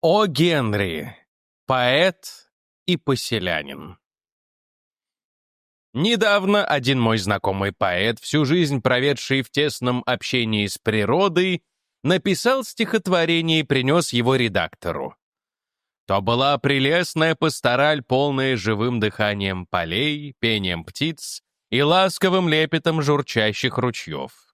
О. Генри, поэт и поселянин. Недавно один мой знакомый поэт, всю жизнь проведший в тесном общении с природой, написал стихотворение и принес его редактору. То была прелестная пастораль, полная живым дыханием полей, пением птиц и ласковым лепетом журчащих ручьев.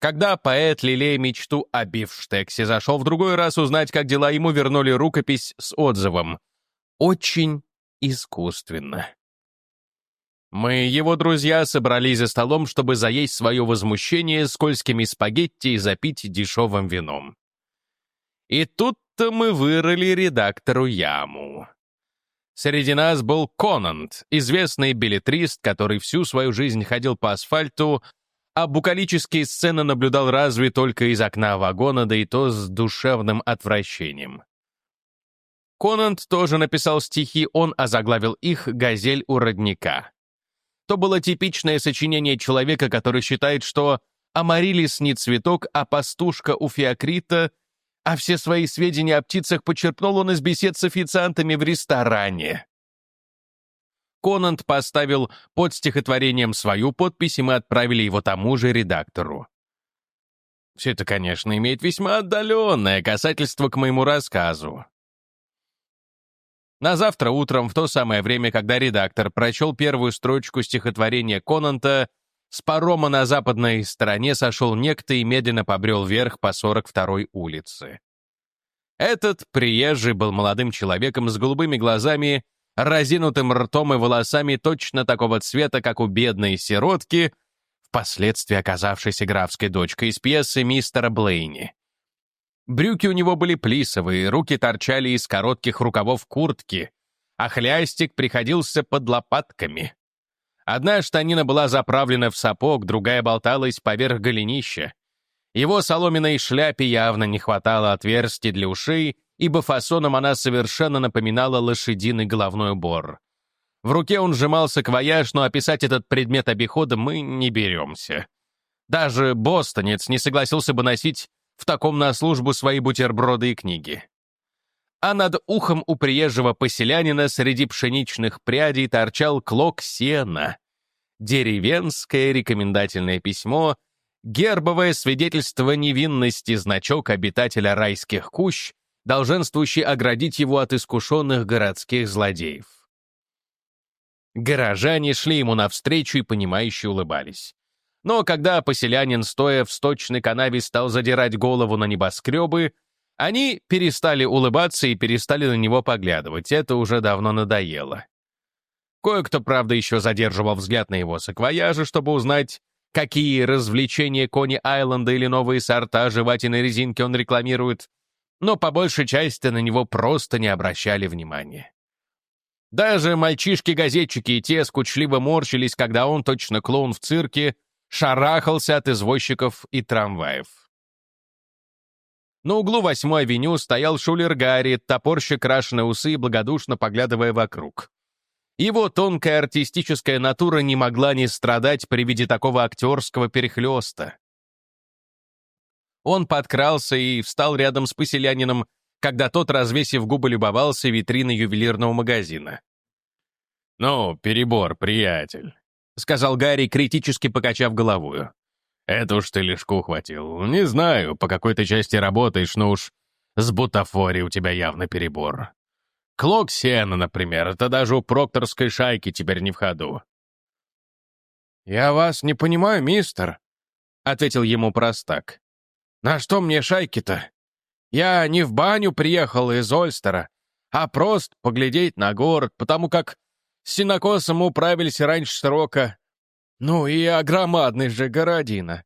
Когда поэт, лелея мечту о бифштексе, зашел в другой раз узнать, как дела, ему вернули рукопись с отзывом. Очень искусственно. Мы, его друзья, собрались за столом, чтобы заесть свое возмущение скользкими спагетти и запить дешевым вином. И тут-то мы вырыли редактору яму. Среди нас был Конант, известный билетрист, который всю свою жизнь ходил по асфальту, а букалические сцены наблюдал разве только из окна вагона, да и то с душевным отвращением. Конант тоже написал стихи, он озаглавил их «Газель у родника». То было типичное сочинение человека, который считает, что Амарилис не цветок, а пастушка у Феокрита, а все свои сведения о птицах почерпнул он из бесед с официантами в ресторане. Конант поставил под стихотворением свою подпись, и мы отправили его тому же редактору. Все это, конечно, имеет весьма отдаленное касательство к моему рассказу. На завтра утром, в то самое время, когда редактор прочел первую строчку стихотворения Конанта, с парома на западной стороне сошел некто и медленно побрел вверх по 42-й улице. Этот приезжий был молодым человеком с голубыми глазами, разинутым ртом и волосами точно такого цвета, как у бедной сиротки, впоследствии оказавшейся графской дочкой из пьесы мистера Блейни. Брюки у него были плисовые, руки торчали из коротких рукавов куртки, а хлястик приходился под лопатками. Одна штанина была заправлена в сапог, другая болталась поверх голенища. Его соломенной шляпе явно не хватало отверстий для ушей, ибо фасоном она совершенно напоминала лошадиный головной убор. В руке он сжимался квояж, но описать этот предмет обихода мы не беремся. Даже бостонец не согласился бы носить в таком на службу свои бутерброды и книги. А над ухом у приезжего поселянина среди пшеничных прядей торчал клок сена. Деревенское рекомендательное письмо, гербовое свидетельство невинности, значок обитателя райских кущ, долженствующий оградить его от искушенных городских злодеев. Горожане шли ему навстречу и понимающе улыбались. Но когда поселянин, стоя в сточной канаве, стал задирать голову на небоскребы, они перестали улыбаться и перестали на него поглядывать. Это уже давно надоело. Кое-кто, правда, еще задерживал взгляд на его саквояжи, чтобы узнать, какие развлечения Кони Айленда или новые сорта жевательной резинки он рекламирует, но по большей части на него просто не обращали внимания. Даже мальчишки-газетчики и те скучливо морщились, когда он, точно клоун в цирке, шарахался от извозчиков и трамваев. На углу 8-й авеню стоял шулер Гарри, топорщик крашеные усы, благодушно поглядывая вокруг. Его тонкая артистическая натура не могла не страдать при виде такого актерского перехлеста. Он подкрался и встал рядом с поселянином, когда тот, развесив губы, любовался витриной ювелирного магазина. «Ну, перебор, приятель. — сказал Гарри, критически покачав головою. «Это уж ты лишку хватил. Не знаю, по какой ты части работаешь, но уж с бутафорией у тебя явно перебор. Клок сена, например, это даже у прокторской шайки теперь не в ходу». «Я вас не понимаю, мистер», — ответил ему простак. «На что мне шайки-то? Я не в баню приехал из Ольстера, а просто поглядеть на город, потому как с синокосом управились раньше срока. Ну и огромадный же городина.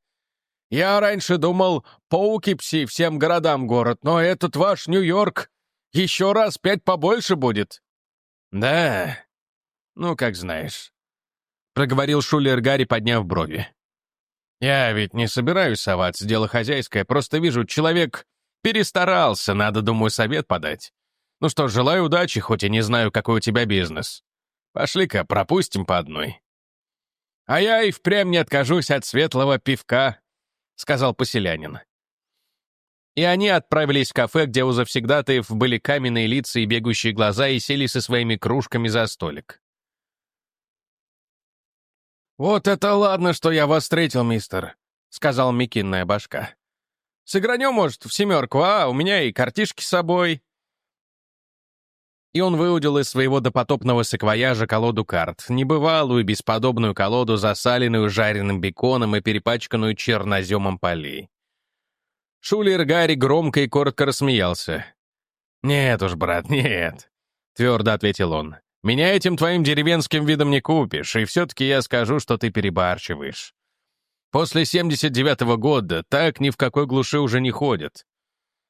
Я раньше думал, Поукипси всем городам город, но этот ваш Нью-Йорк еще раз пять побольше будет. Да, ну, как знаешь. Проговорил Шулер Гарри, подняв брови. Я ведь не собираюсь соваться, дело хозяйское, просто вижу, человек перестарался, надо, думаю, совет подать. Ну что желаю удачи, хоть и не знаю, какой у тебя бизнес. Пошли-ка, пропустим по одной». «А я и впрямь не откажусь от светлого пивка», — сказал поселянин. И они отправились в кафе, где у завсегдатаев были каменные лица и бегущие глаза, и сели со своими кружками за столик. «Вот это ладно, что я вас встретил, мистер», — сказал Микинная башка. «Сыгранем, может, в семерку, а? У меня и картишки с собой». И он выудил из своего допотопного саквояжа колоду карт, небывалую бесподобную колоду, засаленную жареным беконом и перепачканную черноземом полей. Шулер Гарри громко и коротко рассмеялся. «Нет уж, брат, нет», — твердо ответил он. «Меня этим твоим деревенским видом не купишь, и все-таки я скажу, что ты перебарщиваешь. После 79-го года так ни в какой глуши уже не ходят.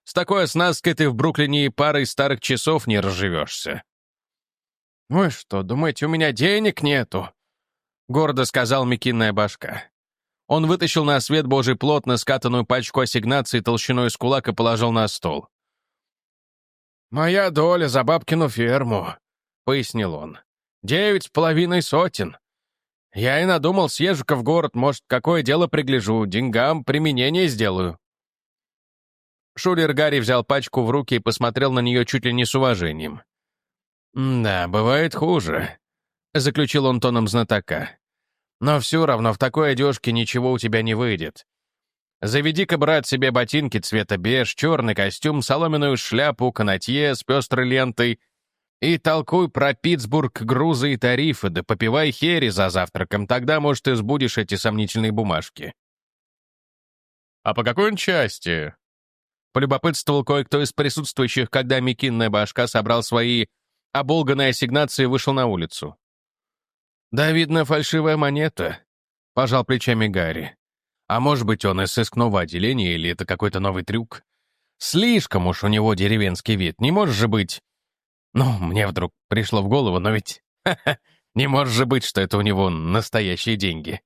С такой оснасткой ты в Бруклине и парой старых часов не разживешься». «Вы что, думаете, у меня денег нету?» — гордо сказал Микинная башка. Он вытащил на свет божий плотно скатанную пачку ассигнаций толщиной с кулак и положил на стол. «Моя доля за бабкину ферму», — пояснил он. «Девять с половиной сотен. Я и надумал, съезжу-ка в город, может, какое дело пригляжу, деньгам применение сделаю». Шулер Гарри взял пачку в руки и посмотрел на нее чуть ли не с уважением. «Да, бывает хуже», — заключил он тоном знатока. Но все равно в такой одежке ничего у тебя не выйдет. Заведи-ка, брат, себе ботинки цвета беж, черный костюм, соломенную шляпу, канатье с пестрой лентой и толкуй про Питтсбург, грузы и тарифы, да попивай хери за завтраком, тогда, может, и сбудешь эти сомнительные бумажки. «А по какой он части?» Полюбопытствовал кое-кто из присутствующих, когда Микинная башка собрал свои оболганные ассигнации и вышел на улицу. «Да, видно, фальшивая монета», — пожал плечами Гарри. «А может быть, он из сыскного отделения или это какой-то новый трюк? Слишком уж у него деревенский вид, не может же быть...» Ну, мне вдруг пришло в голову, но ведь... не может же быть, что это у него настоящие деньги.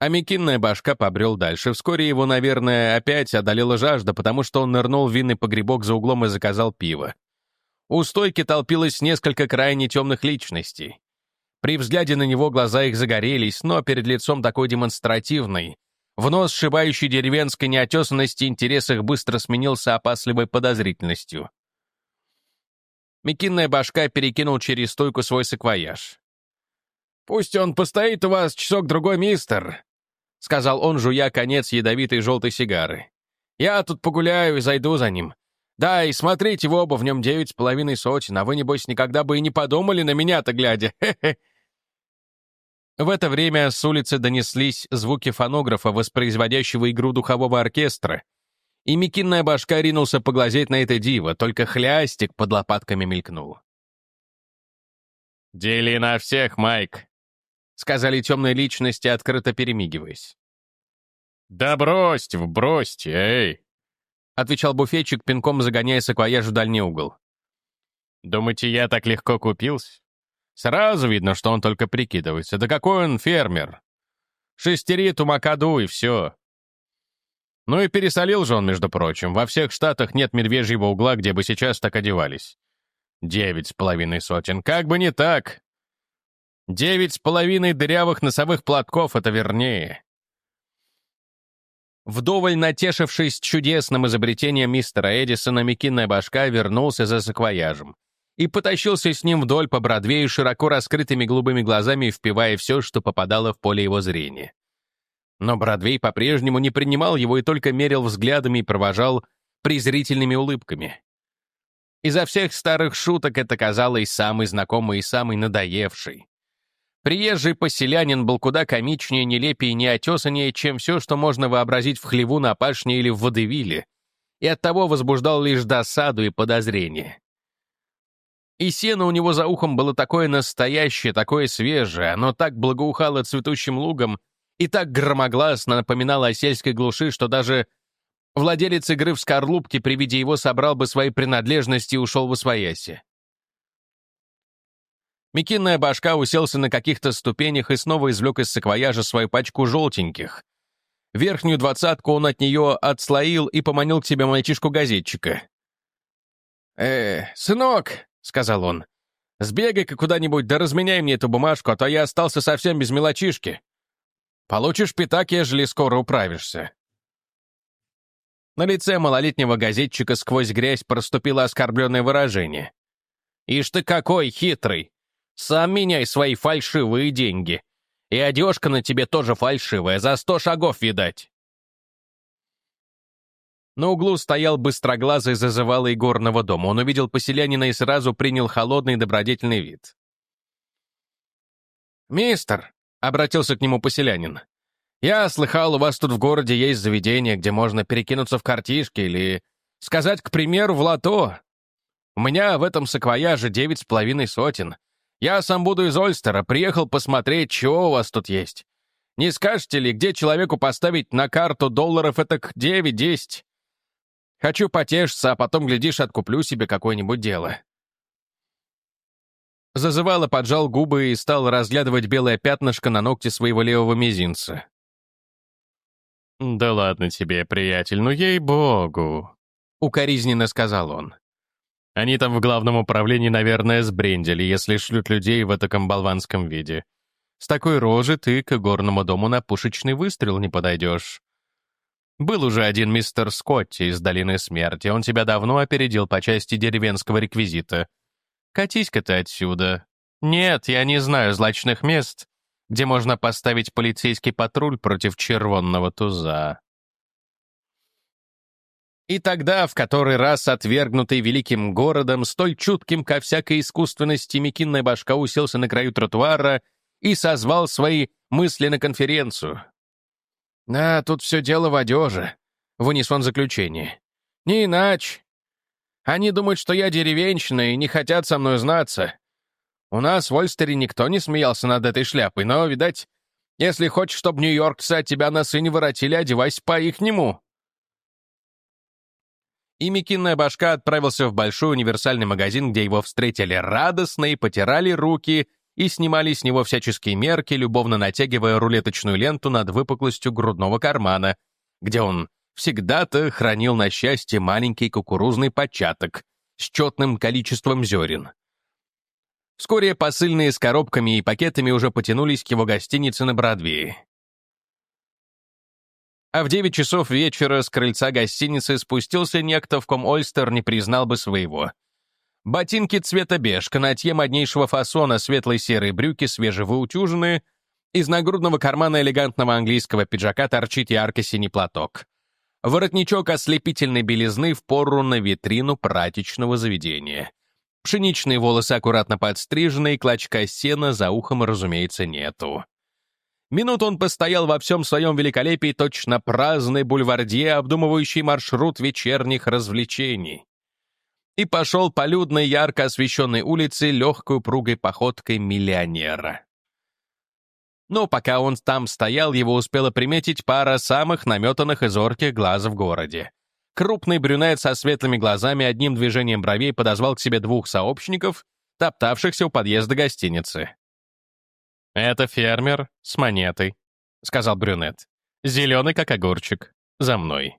А Микинная башка побрел дальше. Вскоре его, наверное, опять одолела жажда, потому что он нырнул в винный погребок за углом и заказал пиво. У стойки толпилось несколько крайне темных личностей. При взгляде на него глаза их загорелись, но перед лицом такой демонстративной, в нос сшибающей деревенской неотесанности интерес их быстро сменился опасливой подозрительностью. Микинная башка перекинул через стойку свой саквояж. «Пусть он постоит у вас часок-другой, мистер», — сказал он, жуя конец ядовитой желтой сигары. «Я тут погуляю и зайду за ним. Да, и смотрите, в оба в нем девять с половиной сотен, а вы, небось, никогда бы и не подумали на меня-то глядя. Хе-хе. В это время с улицы донеслись звуки фонографа, воспроизводящего игру духового оркестра, и Микинная башка ринулся поглазеть на это диво, только хлястик под лопатками мелькнул. «Дели на всех, Майк», — сказали темные личности, открыто перемигиваясь. «Да бросьте, бросьте, эй!» — отвечал буфетчик, пинком загоняя саквояж в дальний угол. «Думаете, я так легко купился? Сразу видно, что он только прикидывается. Да какой он фермер! Шестерит у Макаду и все. Ну и пересолил же он, между прочим. Во всех штатах нет медвежьего угла, где бы сейчас так одевались. Девять с половиной сотен. Как бы не так. Девять с половиной дырявых носовых платков — это вернее. Вдоволь натешившись чудесным изобретением мистера Эдисона, Микинная башка вернулся за саквояжем и потащился с ним вдоль по Бродвею широко раскрытыми голубыми глазами, впивая все, что попадало в поле его зрения. Но Бродвей по-прежнему не принимал его и только мерил взглядами и провожал презрительными улыбками. Изо всех старых шуток это казалось самый знакомый и самый надоевший. Приезжий поселянин был куда комичнее, нелепее и неотесаннее, чем все, что можно вообразить в хлеву на пашне или в водевиле, и оттого возбуждал лишь досаду и подозрение. И сено у него за ухом было такое настоящее, такое свежее, оно так благоухало цветущим лугом и так громогласно напоминало о сельской глуши, что даже владелец игры в скорлупке при виде его собрал бы свои принадлежности и ушел в освояси. Микинная башка уселся на каких-то ступенях и снова извлек из саквояжа свою пачку желтеньких. Верхнюю двадцатку он от нее отслоил и поманил к себе мальчишку-газетчика. «Э, сынок!» — сказал он. «Сбегай-ка куда-нибудь, да разменяй мне эту бумажку, а то я остался совсем без мелочишки. Получишь пятак, ежели скоро управишься». На лице малолетнего газетчика сквозь грязь проступило оскорбленное выражение. «Ишь ты какой хитрый! Сам меняй свои фальшивые деньги. И одежка на тебе тоже фальшивая, за сто шагов видать». На углу стоял быстроглазый зазывалый горного дома. Он увидел поселянина и сразу принял холодный добродетельный вид. «Мистер», — обратился к нему поселянин, «я слыхал, у вас тут в городе есть заведение, где можно перекинуться в картишки или сказать, к примеру, в лото. У меня в этом саквояже девять с половиной сотен. Я сам буду из Ольстера, приехал посмотреть, чего у вас тут есть. Не скажете ли, где человеку поставить на карту долларов это девять-десять? Хочу потешиться, а потом, глядишь, откуплю себе какое-нибудь дело». Зазывало поджал губы и стал разглядывать белое пятнышко на ногте своего левого мизинца. «Да ладно тебе, приятель, ну ей-богу!» — укоризненно сказал он. «Они там в главном управлении, наверное, сбрендили, если шлют людей в этом болванском виде. С такой рожи ты к горному дому на пушечный выстрел не подойдешь. Был уже один мистер Скотти из Долины Смерти, он тебя давно опередил по части деревенского реквизита. Катись-ка ты отсюда. Нет, я не знаю злачных мест, где можно поставить полицейский патруль против червонного туза. И тогда, в который раз отвергнутый великим городом, столь чутким ко всякой искусственности, Микинная башка уселся на краю тротуара и созвал свои мысли на конференцию. «Да, тут все дело в одежи», — вынес он заключение. «Не иначе. Они думают, что я деревенщина и не хотят со мной знаться. У нас в Ольстере никто не смеялся над этой шляпой, но, видать, если хочешь, чтобы нью-йоркцы от тебя носы не воротили, одевайся по-ихнему». И Микинная башка отправился в большой универсальный магазин, где его встретили радостно и потирали руки — и снимали с него всяческие мерки, любовно натягивая рулеточную ленту над выпуклостью грудного кармана, где он всегда-то хранил на счастье маленький кукурузный початок с четным количеством зерен. Вскоре посыльные с коробками и пакетами уже потянулись к его гостинице на Бродвее. А в девять часов вечера с крыльца гостиницы спустился некто, в ком Ольстер не признал бы своего. Ботинки цвета беж, канатье моднейшего фасона, светлые серые брюки, свежевыутюженные. Из нагрудного кармана элегантного английского пиджака торчит ярко-синий платок. Воротничок ослепительной белизны в пору на витрину прачечного заведения. Пшеничные волосы аккуратно подстрижены, и клочка сена за ухом, разумеется, нету. Минут он постоял во всем своем великолепии точно праздный бульвардье, обдумывающий маршрут вечерних развлечений и пошел по людной, ярко освещенной улице легкой упругой походкой миллионера. Но пока он там стоял, его успела приметить пара самых наметанных и зорких глаз в городе. Крупный брюнет со светлыми глазами одним движением бровей подозвал к себе двух сообщников, топтавшихся у подъезда гостиницы. «Это фермер с монетой», — сказал брюнет. «Зеленый, как огурчик. За мной».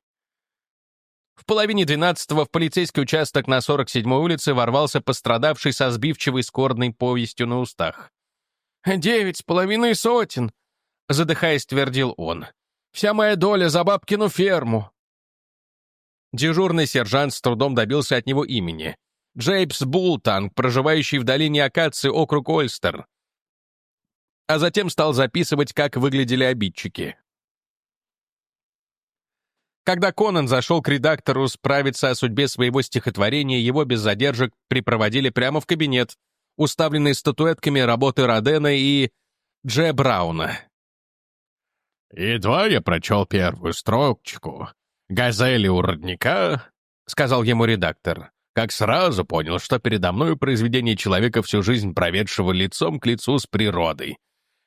В половине двенадцатого в полицейский участок на 47-й улице ворвался пострадавший со сбивчивой скорбной повестью на устах. «Девять с половиной сотен!» — задыхаясь, твердил он. «Вся моя доля за бабкину ферму!» Дежурный сержант с трудом добился от него имени. Джейбс Бултанг, проживающий в долине Акации, округ Ольстер. А затем стал записывать, как выглядели обидчики. Когда Конан зашел к редактору справиться о судьбе своего стихотворения, его без задержек припроводили прямо в кабинет, уставленный статуэтками работы Родена и Дже Брауна. «Едва я прочел первую строчку. «Газели у родника», — сказал ему редактор, как сразу понял, что передо мной произведение человека всю жизнь проведшего лицом к лицу с природой.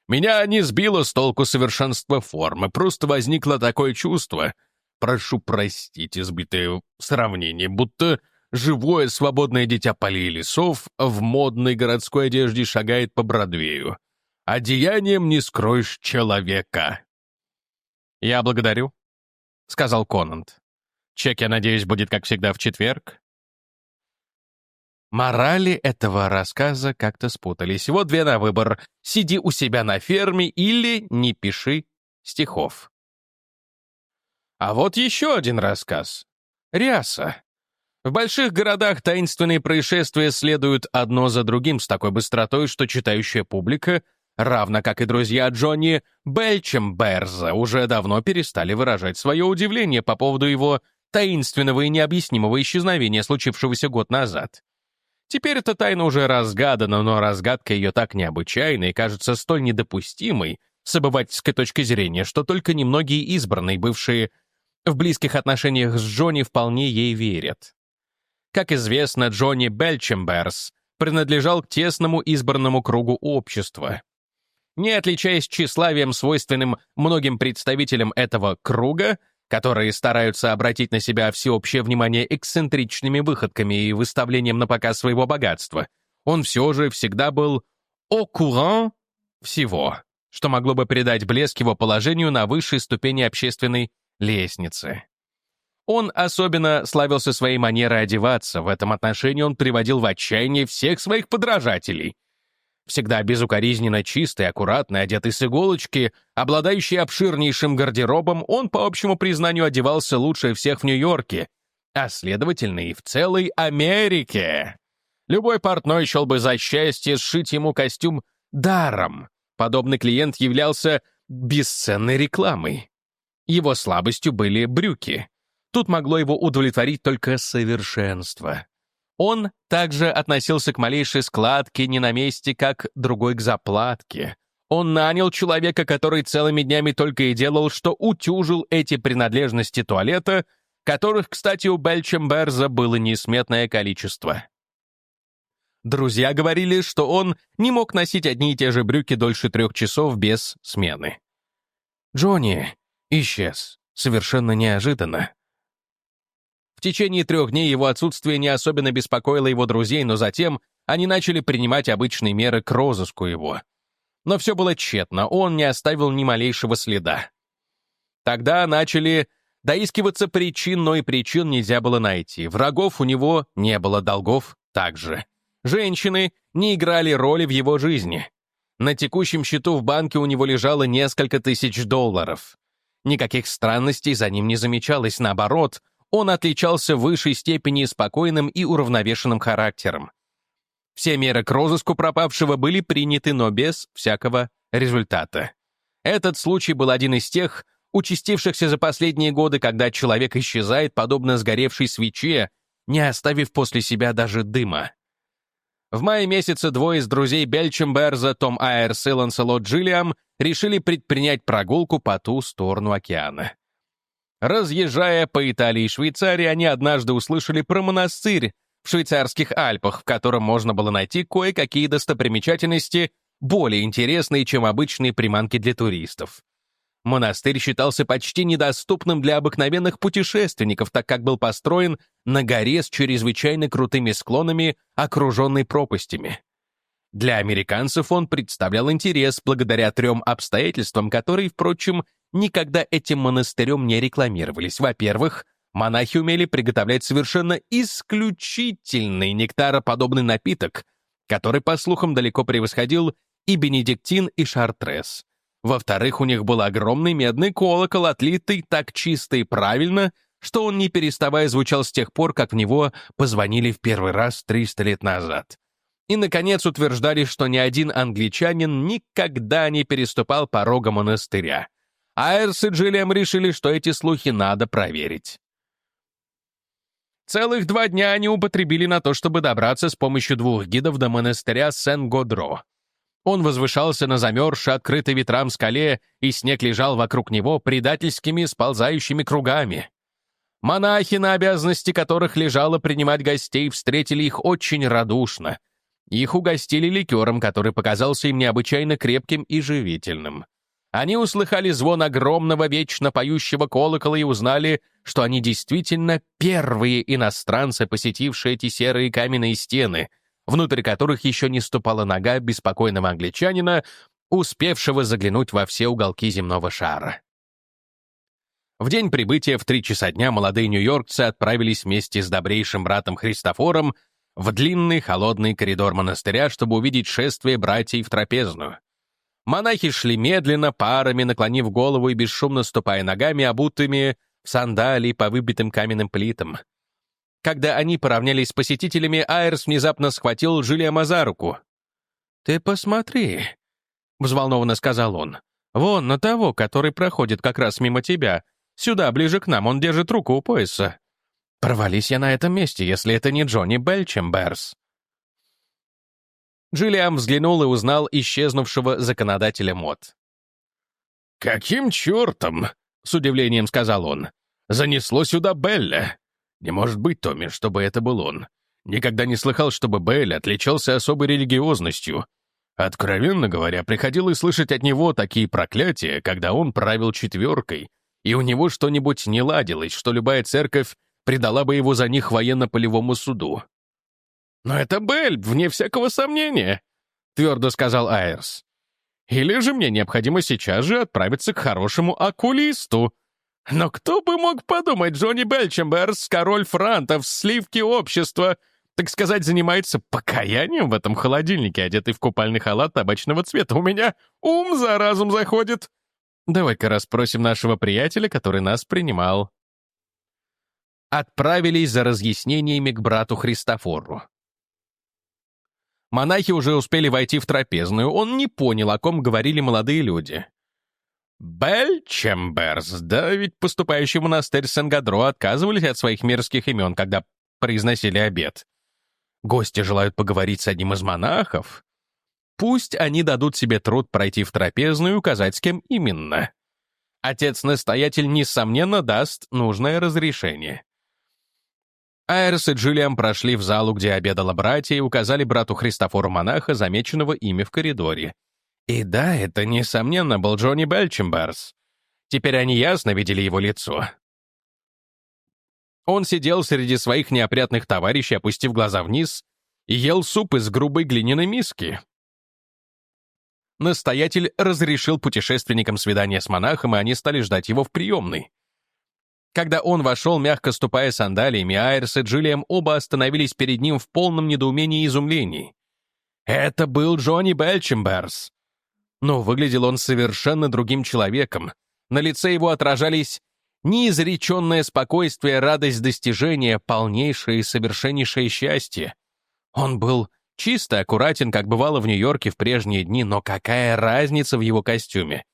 Меня не сбило с толку совершенство формы, просто возникло такое чувство — Прошу простить избитое сравнение, будто живое свободное дитя полей лесов в модной городской одежде шагает по Бродвею. Одеянием не скроешь человека. «Я благодарю», — сказал Конант. «Чек, я надеюсь, будет, как всегда, в четверг?» Морали этого рассказа как-то спутались. Вот две на выбор. Сиди у себя на ферме или не пиши стихов. А вот еще один рассказ. Ряса. В больших городах таинственные происшествия следуют одно за другим с такой быстротой, что читающая публика, равно как и друзья Джонни Бельчемберза, уже давно перестали выражать свое удивление по поводу его таинственного и необъяснимого исчезновения, случившегося год назад. Теперь эта тайна уже разгадана, но разгадка ее так необычайна и кажется столь недопустимой с обывательской точки зрения, что только немногие избранные, бывшие в близких отношениях с Джонни, вполне ей верят. Как известно, Джонни Бельчемберс принадлежал к тесному избранному кругу общества. Не отличаясь тщеславием, свойственным многим представителям этого круга, которые стараются обратить на себя всеобщее внимание эксцентричными выходками и выставлением на показ своего богатства, он все же всегда был «au courant» всего, что могло бы придать блеск его положению на высшей ступени общественной лестницы. Он особенно славился своей манерой одеваться, в этом отношении он приводил в отчаяние всех своих подражателей — всегда безукоризненно чистый, аккуратный, одетый с иголочки, обладающий обширнейшим гардеробом, он, по общему признанию, одевался лучше всех в Нью-Йорке, а, следовательно, и в целой Америке. Любой портной счел бы за счастье сшить ему костюм даром. Подобный клиент являлся бесценной рекламой. Его слабостью были брюки. Тут могло его удовлетворить только совершенство. Он также относился к малейшей складке не на месте, как другой к заплатке. Он нанял человека, который целыми днями только и делал, что утюжил эти принадлежности туалета, которых, кстати, у Бельчемберза было несметное количество. Друзья говорили, что он не мог носить одни и те же брюки дольше трех часов без смены. Джонни исчез совершенно неожиданно. В течение трех дней его отсутствие не особенно беспокоило его друзей, но затем они начали принимать обычные меры к розыску его. Но все было тщетно, он не оставил ни малейшего следа. Тогда начали доискиваться причин, но и причин нельзя было найти. Врагов у него не было, долгов также. Женщины не играли роли в его жизни. На текущем счету в банке у него лежало несколько тысяч долларов. Никаких странностей за ним не замечалось, наоборот — он отличался в высшей степени спокойным и уравновешенным характером. Все меры к розыску пропавшего были приняты, но без всякого результата. Этот случай был один из тех, участившихся за последние годы, когда человек исчезает, подобно сгоревшей свече, не оставив после себя даже дыма. В мае месяце двое из друзей Бельчемберза, Том Айерс и Ланселот Джиллиам, решили предпринять прогулку по ту сторону океана. Разъезжая по Италии и Швейцарии, они однажды услышали про монастырь в швейцарских Альпах, в котором можно было найти кое-какие достопримечательности, более интересные, чем обычные приманки для туристов. Монастырь считался почти недоступным для обыкновенных путешественников, так как был построен на горе с чрезвычайно крутыми склонами, окруженной пропастями. Для американцев он представлял интерес благодаря трем обстоятельствам, которые, впрочем, никогда этим монастырем не рекламировались. Во-первых, монахи умели приготовлять совершенно исключительный нектароподобный напиток, который, по слухам, далеко превосходил и бенедиктин, и шартрес. Во-вторых, у них был огромный медный колокол, отлитый так чисто и правильно, что он, не переставая, звучал с тех пор, как в него позвонили в первый раз 300 лет назад. И, наконец, утверждали, что ни один англичанин никогда не переступал порога монастыря. Айрс и Джиллиам решили, что эти слухи надо проверить. Целых два дня они употребили на то, чтобы добраться с помощью двух гидов до монастыря Сен-Годро. Он возвышался на замерзшей, открытой ветрам скале, и снег лежал вокруг него предательскими сползающими кругами. Монахи, на обязанности которых лежало принимать гостей, встретили их очень радушно. Их угостили ликером, который показался им необычайно крепким и живительным. Они услыхали звон огромного вечно поющего колокола и узнали, что они действительно первые иностранцы, посетившие эти серые каменные стены, внутрь которых еще не ступала нога беспокойного англичанина, успевшего заглянуть во все уголки земного шара. В день прибытия в три часа дня молодые нью-йоркцы отправились вместе с добрейшим братом Христофором в длинный холодный коридор монастыря, чтобы увидеть шествие братьев в трапезную. Монахи шли медленно, парами, наклонив голову и бесшумно ступая ногами, обутыми в сандалии по выбитым каменным плитам. Когда они поравнялись с посетителями, Айрс внезапно схватил Джулиама за руку. «Ты посмотри», — взволнованно сказал он. «Вон на того, который проходит как раз мимо тебя. Сюда, ближе к нам, он держит руку у пояса. Провались я на этом месте, если это не Джонни Белчемберс». Джиллиам взглянул и узнал исчезнувшего законодателя мод. «Каким чертом?» — с удивлением сказал он. «Занесло сюда Белля. Не может быть, Томми, чтобы это был он. Никогда не слыхал, чтобы Белль отличался особой религиозностью. Откровенно говоря, приходилось слышать от него такие проклятия, когда он правил четверкой, и у него что-нибудь не ладилось, что любая церковь предала бы его за них военно-полевому суду. «Но это Белль, вне всякого сомнения», — твердо сказал Айрс. «Или же мне необходимо сейчас же отправиться к хорошему окулисту», но кто бы мог подумать, Джонни Белчемберс, король франтов, сливки общества, так сказать, занимается покаянием в этом холодильнике, одетый в купальный халат табачного цвета. У меня ум за разум заходит. Давай-ка расспросим нашего приятеля, который нас принимал. Отправились за разъяснениями к брату Христофору. Монахи уже успели войти в трапезную, он не понял, о ком говорили молодые люди. Бельчемберс, да ведь поступающий в монастырь Сен-Гадро отказывались от своих мерзких имен, когда произносили обед. Гости желают поговорить с одним из монахов. Пусть они дадут себе труд пройти в трапезную и указать, с кем именно. Отец-настоятель, несомненно, даст нужное разрешение. Айрс и Джиллиам прошли в залу, где обедала братья, и указали брату Христофору монаха, замеченного ими в коридоре. И да, это, несомненно, был Джонни Белчемберс. Теперь они ясно видели его лицо. Он сидел среди своих неопрятных товарищей, опустив глаза вниз, и ел суп из грубой глиняной миски. Настоятель разрешил путешественникам свидание с монахом, и они стали ждать его в приемной. Когда он вошел, мягко ступая сандалиями, Айрс и Джиллиам оба остановились перед ним в полном недоумении и изумлении. Это был Джонни Белчемберс, но выглядел он совершенно другим человеком. На лице его отражались неизреченное спокойствие, радость достижения, полнейшее и совершеннейшее счастье. Он был чисто аккуратен, как бывало в Нью-Йорке в прежние дни, но какая разница в его костюме?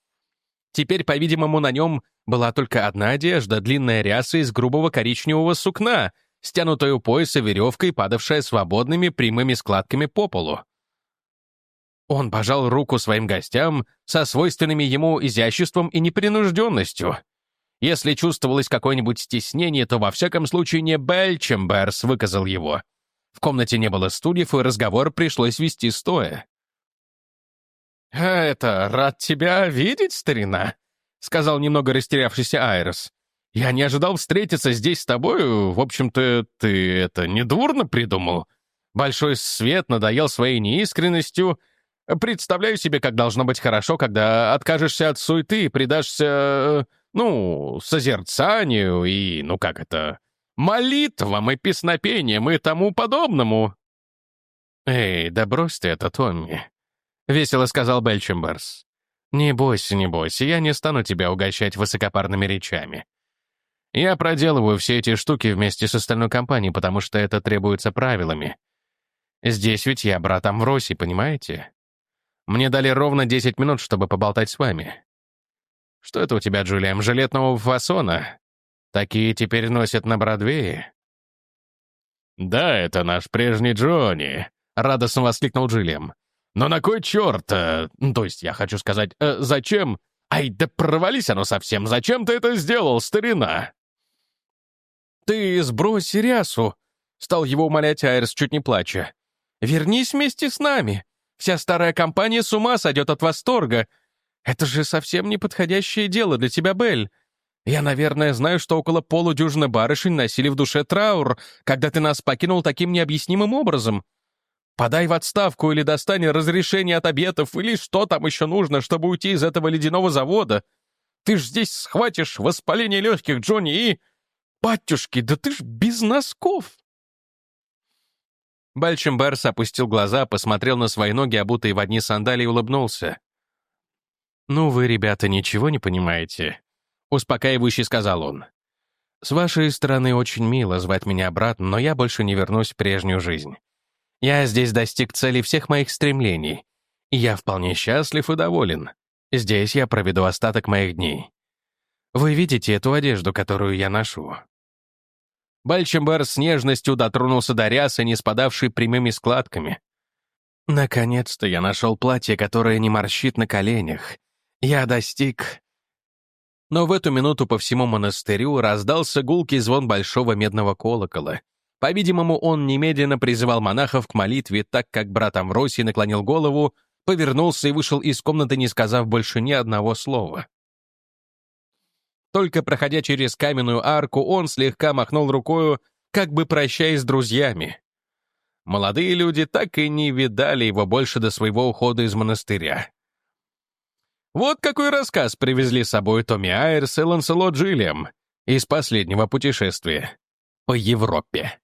Теперь, по-видимому, на нем была только одна одежда, длинная ряса из грубого коричневого сукна, стянутая у пояса веревкой, падавшая свободными прямыми складками по полу. Он пожал руку своим гостям со свойственными ему изяществом и непринужденностью. Если чувствовалось какое-нибудь стеснение, то во всяком случае не Бельчемберс выказал его. В комнате не было стульев, и разговор пришлось вести стоя. «А «Это рад тебя видеть, старина», — сказал немного растерявшийся Айрос. «Я не ожидал встретиться здесь с тобою. В общем-то, ты это недурно придумал. Большой свет надоел своей неискренностью, Представляю себе, как должно быть хорошо, когда откажешься от суеты и предашься, ну, созерцанию и, ну как это, молитвам и песнопениям и тому подобному». «Эй, да брось ты это, Томми», — весело сказал Бельчемберс. «Не бойся, не бойся, я не стану тебя угощать высокопарными речами. Я проделываю все эти штуки вместе с остальной компанией, потому что это требуется правилами. Здесь ведь я брат Амвросий, понимаете? Мне дали ровно 10 минут, чтобы поболтать с вами. Что это у тебя, Джулиам, жилет нового фасона? Такие теперь носят на Бродвее?» «Да, это наш прежний Джонни», — радостно воскликнул Джиллиам. «Но на кой черт? Э, то есть, я хочу сказать, э, зачем? Ай, да провались оно совсем! Зачем ты это сделал, старина?» «Ты сбрось рясу», — стал его умолять Айрс, чуть не плача. «Вернись вместе с нами. Вся старая компания с ума сойдет от восторга. Это же совсем неподходящее дело для тебя, Белль. Я, наверное, знаю, что около полудюжины барышень носили в душе траур, когда ты нас покинул таким необъяснимым образом. Подай в отставку или достань разрешение от обетов, или что там еще нужно, чтобы уйти из этого ледяного завода. Ты ж здесь схватишь воспаление легких, Джонни, и... Батюшки, да ты ж без носков!» Бальчемберс опустил глаза, посмотрел на свои ноги, обутые в одни сандалии, и улыбнулся. «Ну вы, ребята, ничего не понимаете», — успокаивающе сказал он. С вашей стороны очень мило звать меня обратно, но я больше не вернусь в прежнюю жизнь. Я здесь достиг цели всех моих стремлений. Я вполне счастлив и доволен. Здесь я проведу остаток моих дней. Вы видите эту одежду, которую я ношу?» Бальчембер с нежностью дотронулся до рясы, не спадавшей прямыми складками. «Наконец-то я нашел платье, которое не морщит на коленях. Я достиг...» Но в эту минуту по всему монастырю раздался гулкий звон большого медного колокола. По-видимому, он немедленно призывал монахов к молитве, так как брат Амвросий наклонил голову, повернулся и вышел из комнаты, не сказав больше ни одного слова. Только проходя через каменную арку, он слегка махнул рукою, как бы прощаясь с друзьями. Молодые люди так и не видали его больше до своего ухода из монастыря. Вот какой рассказ привезли с собой Томми Айрс и Ланселот Джиллиам из последнего путешествия по Европе.